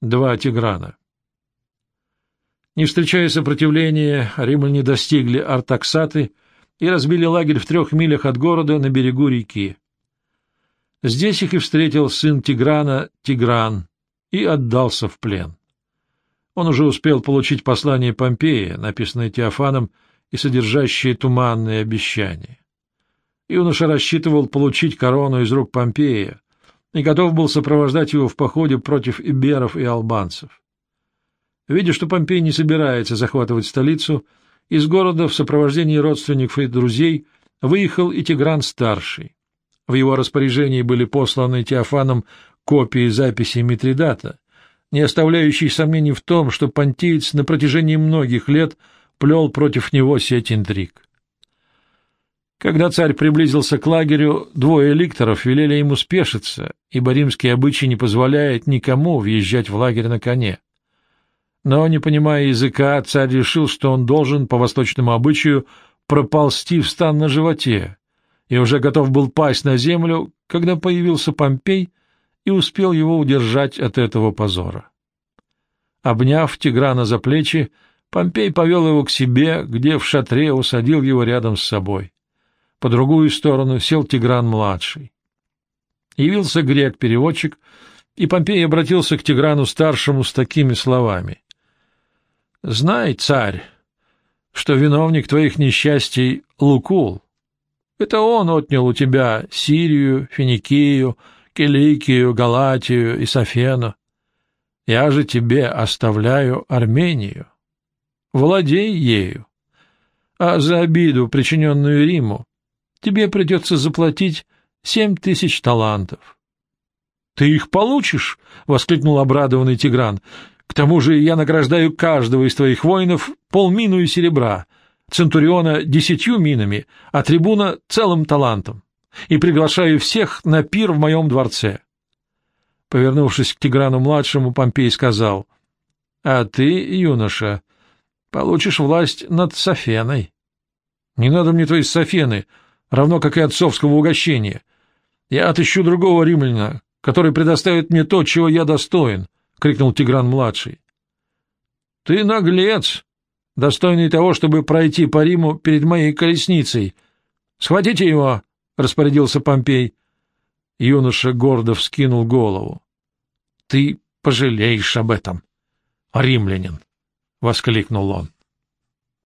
Два Тиграна. Не встречая сопротивления, римляне достигли Артаксаты и разбили лагерь в трех милях от города на берегу реки. Здесь их и встретил сын Тиграна Тигран и отдался в плен. Он уже успел получить послание Помпея, написанное Теофаном и содержащее туманные обещания. Юноша рассчитывал получить корону из рук Помпея и готов был сопровождать его в походе против иберов и албанцев. Видя, что Помпей не собирается захватывать столицу, из города в сопровождении родственников и друзей выехал и Тигран-старший. В его распоряжении были посланы Теофаном копии записей Митридата, не оставляющие сомнений в том, что понтиец на протяжении многих лет плел против него сеть интриг. Когда царь приблизился к лагерю, двое ликторов велели ему спешиться, ибо римский обычай не позволяет никому въезжать в лагерь на коне. Но, не понимая языка, царь решил, что он должен, по восточному обычаю, проползти в стан на животе, и уже готов был пасть на землю, когда появился Помпей и успел его удержать от этого позора. Обняв Тиграна за плечи, Помпей повел его к себе, где в шатре усадил его рядом с собой. По другую сторону сел Тигран-младший. Явился грек-переводчик, и Помпей обратился к Тиграну-старшему с такими словами. — Знай, царь, что виновник твоих несчастий — Лукул. Это он отнял у тебя Сирию, Финикию, Киликию, Галатию и Софену. Я же тебе оставляю Армению. Владей ею. А за обиду, причиненную Риму, тебе придется заплатить семь тысяч талантов. — Ты их получишь? — воскликнул обрадованный Тигран. — К тому же я награждаю каждого из твоих воинов полмину и серебра, Центуриона — десятью минами, а трибуна — целым талантом, и приглашаю всех на пир в моем дворце. Повернувшись к Тиграну-младшему, Помпей сказал, — А ты, юноша, получишь власть над Софеной. — Не надо мне твои Софены, равно как и отцовского угощения. Я отыщу другого римляна, который предоставит мне то, чего я достоин, — крикнул Тигран-младший. — Ты наглец, достойный того, чтобы пройти по Риму перед моей колесницей. — Схватите его, — распорядился Помпей. Юноша гордо вскинул голову. — Ты пожалеешь об этом, римлянин! — воскликнул он.